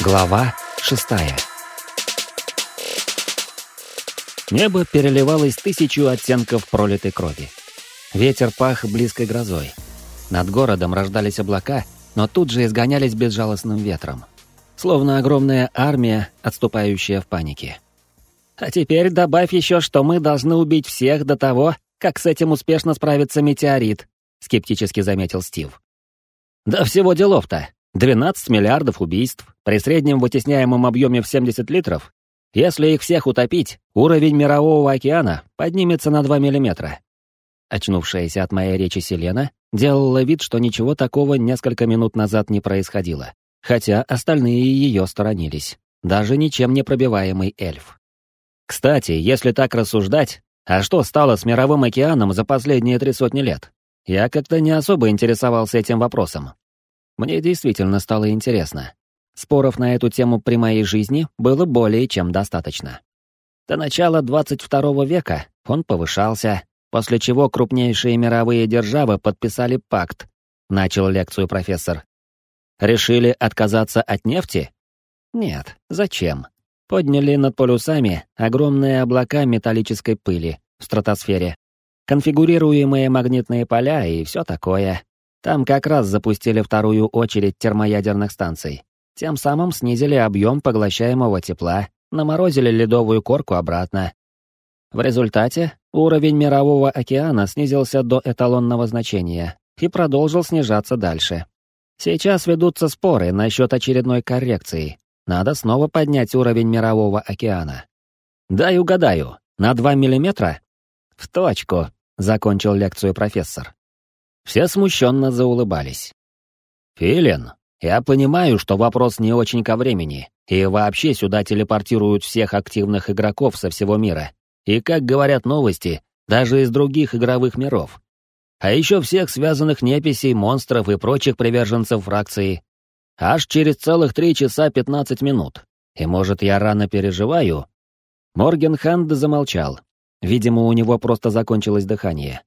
Глава шестая Небо переливалось тысячу оттенков пролитой крови. Ветер пах близкой грозой. Над городом рождались облака, но тут же изгонялись безжалостным ветром. Словно огромная армия, отступающая в панике. А теперь добавь еще, что мы должны убить всех до того, как с этим успешно справится метеорит, скептически заметил Стив. Да всего делов-то. 12 миллиардов убийств при среднем вытесняемом объеме в 70 литров. Если их всех утопить, уровень мирового океана поднимется на 2 миллиметра. Очнувшаяся от моей речи Селена делала вид, что ничего такого несколько минут назад не происходило, хотя остальные ее сторонились, даже ничем не пробиваемый эльф. Кстати, если так рассуждать, а что стало с мировым океаном за последние три сотни лет? Я как-то не особо интересовался этим вопросом. Мне действительно стало интересно. Споров на эту тему при моей жизни было более чем достаточно. До начала 22 века он повышался, после чего крупнейшие мировые державы подписали пакт, начал лекцию профессор. Решили отказаться от нефти? Нет, зачем? Подняли над полюсами огромные облака металлической пыли в стратосфере, конфигурируемые магнитные поля и все такое. Там как раз запустили вторую очередь термоядерных станций. Тем самым снизили объем поглощаемого тепла, наморозили ледовую корку обратно. В результате уровень мирового океана снизился до эталонного значения и продолжил снижаться дальше. Сейчас ведутся споры насчет очередной коррекции. Надо снова поднять уровень мирового океана. Дай угадаю, на 2 миллиметра? В точку, закончил лекцию профессор. Все смущенно заулыбались. «Филин, я понимаю, что вопрос не очень ко времени, и вообще сюда телепортируют всех активных игроков со всего мира, и, как говорят новости, даже из других игровых миров. А еще всех связанных неписей, монстров и прочих приверженцев фракции. Аж через целых три часа пятнадцать минут. И, может, я рано переживаю?» Моргенханд замолчал. Видимо, у него просто закончилось дыхание.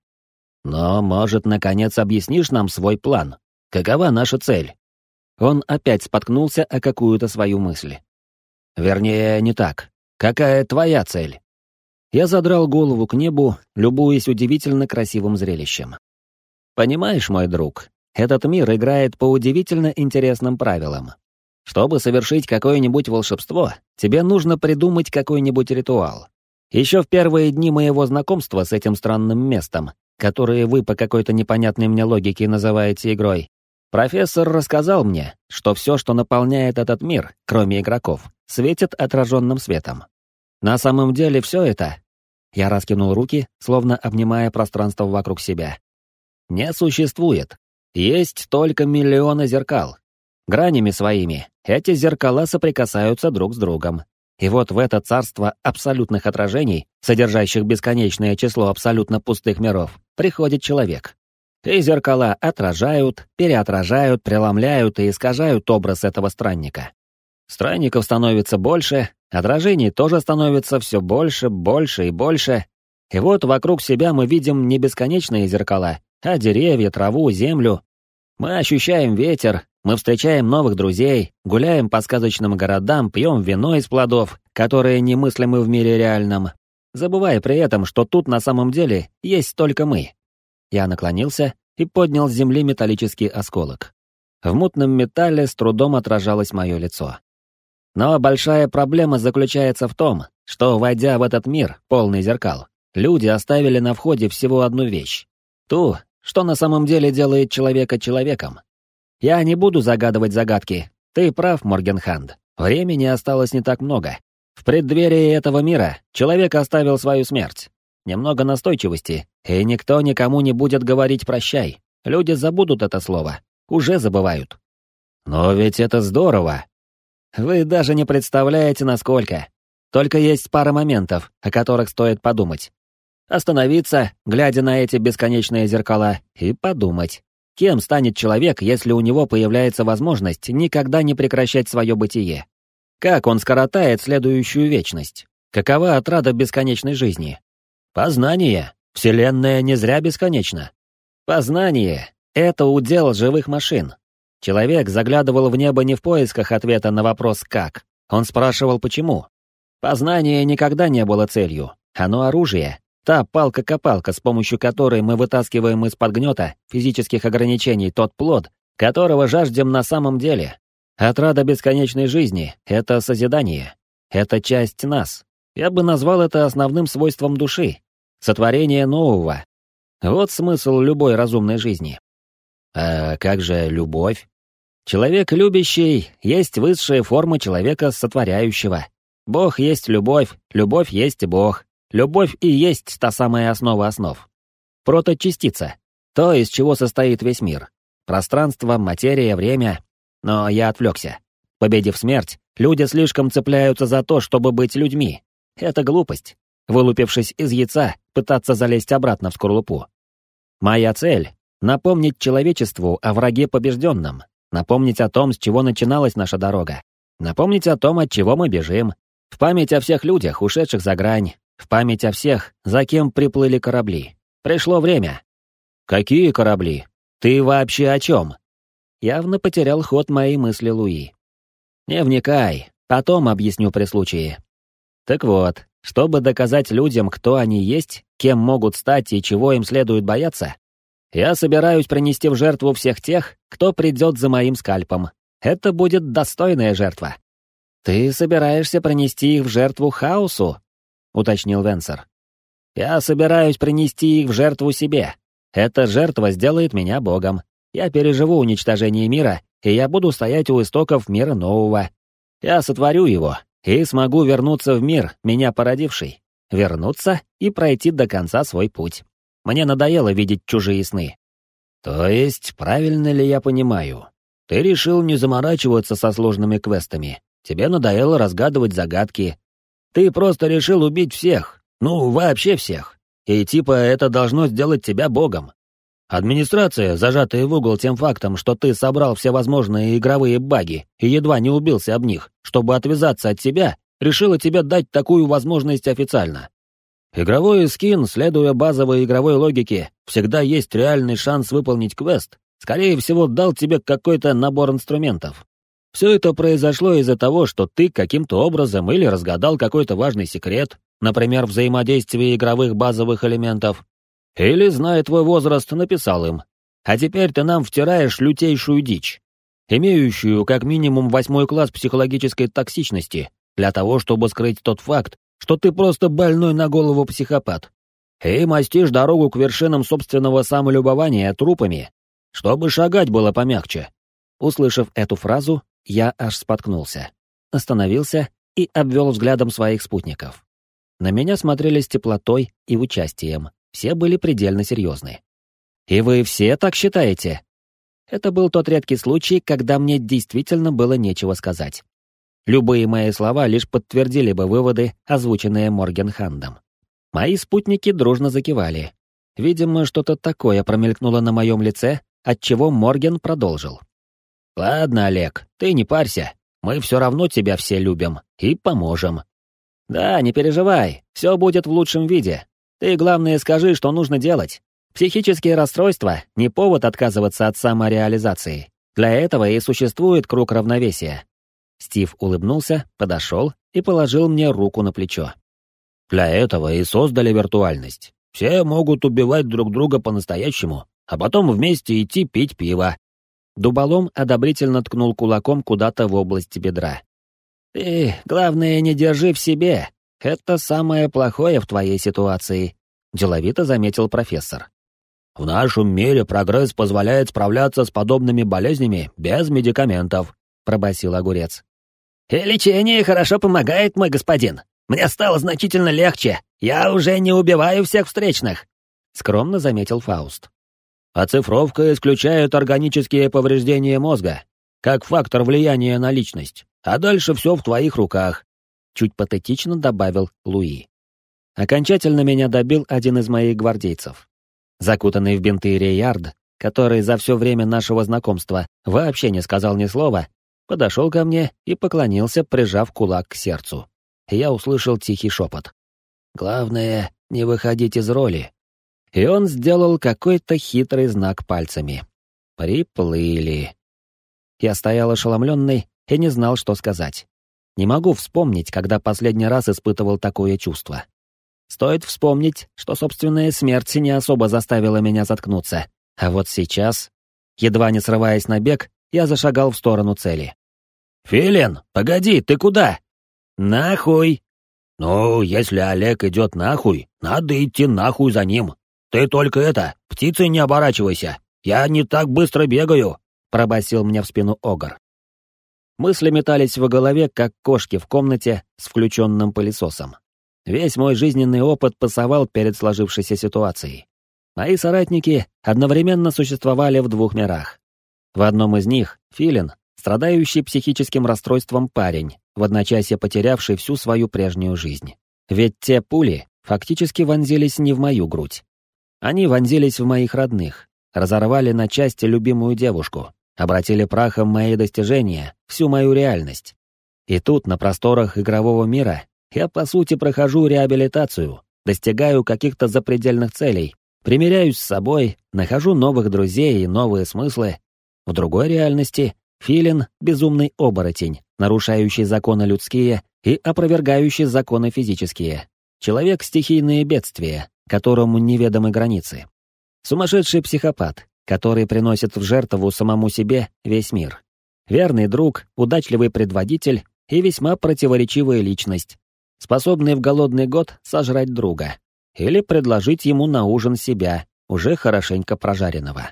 Но, может, наконец объяснишь нам свой план? Какова наша цель?» Он опять споткнулся о какую-то свою мысль. «Вернее, не так. Какая твоя цель?» Я задрал голову к небу, любуясь удивительно красивым зрелищем. «Понимаешь, мой друг, этот мир играет по удивительно интересным правилам. Чтобы совершить какое-нибудь волшебство, тебе нужно придумать какой-нибудь ритуал. Еще в первые дни моего знакомства с этим странным местом которые вы по какой-то непонятной мне логике называете игрой, профессор рассказал мне, что все, что наполняет этот мир, кроме игроков, светит отраженным светом. На самом деле все это... Я раскинул руки, словно обнимая пространство вокруг себя. Не существует. Есть только миллионы зеркал. Гранями своими эти зеркала соприкасаются друг с другом, и вот в это царство абсолютных отражений, содержащих бесконечное число абсолютно пустых миров, приходит человек. И зеркала отражают, переотражают, преломляют и искажают образ этого странника. Странников становится больше, отражений тоже становится все больше, больше и больше. И вот вокруг себя мы видим не бесконечные зеркала, а деревья, траву, землю. Мы ощущаем ветер, мы встречаем новых друзей, гуляем по сказочным городам, пьем вино из плодов, которые немыслимы в мире реальном, забывая при этом, что тут на самом деле есть только мы. Я наклонился и поднял с земли металлический осколок. В мутном металле с трудом отражалось мое лицо. Но большая проблема заключается в том, что, войдя в этот мир, полный зеркал, люди оставили на входе всего одну вещь. Ту, что на самом деле делает человека человеком. Я не буду загадывать загадки. Ты прав, Моргенханд. Времени осталось не так много. В преддверии этого мира человек оставил свою смерть. Немного настойчивости, и никто никому не будет говорить «прощай». Люди забудут это слово. Уже забывают. Но ведь это здорово. Вы даже не представляете, насколько. Только есть пара моментов, о которых стоит подумать. Остановиться, глядя на эти бесконечные зеркала, и подумать. Кем станет человек, если у него появляется возможность никогда не прекращать свое бытие? Как он скоротает следующую вечность? Какова отрада бесконечной жизни? Познание. Вселенная не зря бесконечна. Познание — это удел живых машин. Человек заглядывал в небо не в поисках ответа на вопрос «как?». Он спрашивал «почему?». Познание никогда не было целью. Оно оружие. Та палка-копалка, с помощью которой мы вытаскиваем из-под гнета физических ограничений тот плод, которого жаждем на самом деле. Отрада бесконечной жизни — это созидание. Это часть нас. Я бы назвал это основным свойством души. Сотворение нового. Вот смысл любой разумной жизни. А как же любовь? Человек любящий есть высшая форма человека сотворяющего. Бог есть любовь, любовь есть Бог. Любовь и есть та самая основа основ. Проточастица. То, из чего состоит весь мир. Пространство, материя, время. Но я отвлекся. Победив смерть, люди слишком цепляются за то, чтобы быть людьми. Это глупость. Вылупившись из яйца, пытаться залезть обратно в скорлупу. Моя цель — напомнить человечеству о враге побежденном, напомнить о том, с чего начиналась наша дорога, напомнить о том, от чего мы бежим, в память о всех людях, ушедших за грань, в память о всех, за кем приплыли корабли. Пришло время. Какие корабли? Ты вообще о чем? Явно потерял ход моей мысли Луи. Не вникай, потом объясню при случае. Так вот, чтобы доказать людям, кто они есть, кем могут стать и чего им следует бояться, я собираюсь принести в жертву всех тех, кто придет за моим скальпом. Это будет достойная жертва. «Ты собираешься принести их в жертву хаосу?» — уточнил Венсер. «Я собираюсь принести их в жертву себе. Эта жертва сделает меня богом. Я переживу уничтожение мира, и я буду стоять у истоков мира нового. Я сотворю его, и смогу вернуться в мир, меня породивший. Вернуться и пройти до конца свой путь. Мне надоело видеть чужие сны». «То есть, правильно ли я понимаю? Ты решил не заморачиваться со сложными квестами, Тебе надоело разгадывать загадки. Ты просто решил убить всех, ну, вообще всех. И типа это должно сделать тебя богом. Администрация, зажатая в угол тем фактом, что ты собрал все возможные игровые баги и едва не убился об них, чтобы отвязаться от тебя, решила тебе дать такую возможность официально. Игровой скин, следуя базовой игровой логике, всегда есть реальный шанс выполнить квест. Скорее всего, дал тебе какой-то набор инструментов. Все это произошло из-за того, что ты каким-то образом или разгадал какой-то важный секрет, например, взаимодействие игровых базовых элементов, или, зная твой возраст, написал им. А теперь ты нам втираешь лютейшую дичь, имеющую как минимум восьмой класс психологической токсичности, для того, чтобы скрыть тот факт, что ты просто больной на голову психопат. И мастишь дорогу к вершинам собственного самолюбования трупами, чтобы шагать было помягче. Услышав эту фразу, я аж споткнулся. Остановился и обвел взглядом своих спутников. На меня смотрели с теплотой и участием. Все были предельно серьезны. «И вы все так считаете?» Это был тот редкий случай, когда мне действительно было нечего сказать. Любые мои слова лишь подтвердили бы выводы, озвученные Моргенхандом. Мои спутники дружно закивали. Видимо, что-то такое промелькнуло на моем лице, отчего Морген продолжил. «Ладно, Олег, ты не парься. Мы все равно тебя все любим и поможем». «Да, не переживай, все будет в лучшем виде. Ты, главное, скажи, что нужно делать. Психические расстройства — не повод отказываться от самореализации. Для этого и существует круг равновесия». Стив улыбнулся, подошел и положил мне руку на плечо. «Для этого и создали виртуальность. Все могут убивать друг друга по-настоящему, а потом вместе идти пить пиво, Дуболом одобрительно ткнул кулаком куда-то в область бедра. «Ты, главное, не держи в себе. Это самое плохое в твоей ситуации», — деловито заметил профессор. «В нашем мире прогресс позволяет справляться с подобными болезнями без медикаментов», — пробасил огурец. «И лечение хорошо помогает, мой господин. Мне стало значительно легче. Я уже не убиваю всех встречных», — скромно заметил Фауст. Оцифровка исключает органические повреждения мозга, как фактор влияния на личность, а дальше все в твоих руках», — чуть патетично добавил Луи. Окончательно меня добил один из моих гвардейцев. Закутанный в бинты Рейярд, который за все время нашего знакомства вообще не сказал ни слова, подошел ко мне и поклонился, прижав кулак к сердцу. Я услышал тихий шепот. «Главное, не выходить из роли, и он сделал какой-то хитрый знак пальцами. Приплыли. я стоял ошеломленный и не знал, что сказать. Не могу вспомнить, когда последний раз испытывал такое чувство. Стоит вспомнить, что собственная смерть не особо заставила меня заткнуться. А вот сейчас, едва не срываясь на бег, я зашагал в сторону цели. «Филин, погоди, ты куда?» «Нахуй!» «Ну, если Олег идет нахуй, надо идти нахуй за ним. Ты только это, птицей не оборачивайся. Я не так быстро бегаю», — пробасил мне в спину Огр. Мысли метались в голове, как кошки в комнате с включенным пылесосом. Весь мой жизненный опыт пасовал перед сложившейся ситуацией. Мои соратники одновременно существовали в двух мирах. В одном из них — Филин, страдающий психическим расстройством парень, в одночасье потерявший всю свою прежнюю жизнь. Ведь те пули фактически вонзились не в мою грудь. Они вонзились в моих родных, разорвали на части любимую девушку, обратили прахом мои достижения, всю мою реальность. И тут, на просторах игрового мира, я, по сути, прохожу реабилитацию, достигаю каких-то запредельных целей, примиряюсь с собой, нахожу новых друзей и новые смыслы. В другой реальности Филин — безумный оборотень, нарушающий законы людские и опровергающий законы физические. Человек — стихийные бедствия, которому неведомы границы. Сумасшедший психопат, который приносит в жертву самому себе весь мир. Верный друг, удачливый предводитель и весьма противоречивая личность, способный в голодный год сожрать друга или предложить ему на ужин себя, уже хорошенько прожаренного.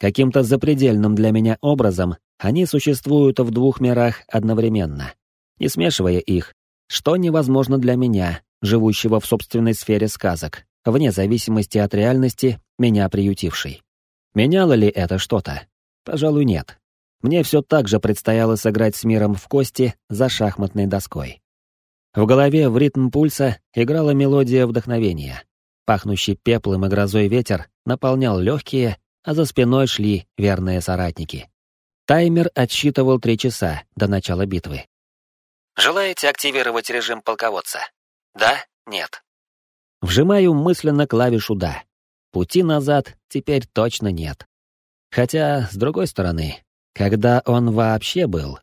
Каким-то запредельным для меня образом они существуют в двух мирах одновременно, не смешивая их, что невозможно для меня, живущего в собственной сфере сказок, вне зависимости от реальности, меня приютившей. Меняло ли это что-то? Пожалуй, нет. Мне все так же предстояло сыграть с миром в кости за шахматной доской. В голове в ритм пульса играла мелодия вдохновения. Пахнущий пеплом и грозой ветер наполнял легкие, а за спиной шли верные соратники. Таймер отсчитывал три часа до начала битвы. Желаете активировать режим полководца? Да? Нет? Вжимаю мысленно клавишу «да». Пути назад теперь точно нет. Хотя, с другой стороны, когда он вообще был,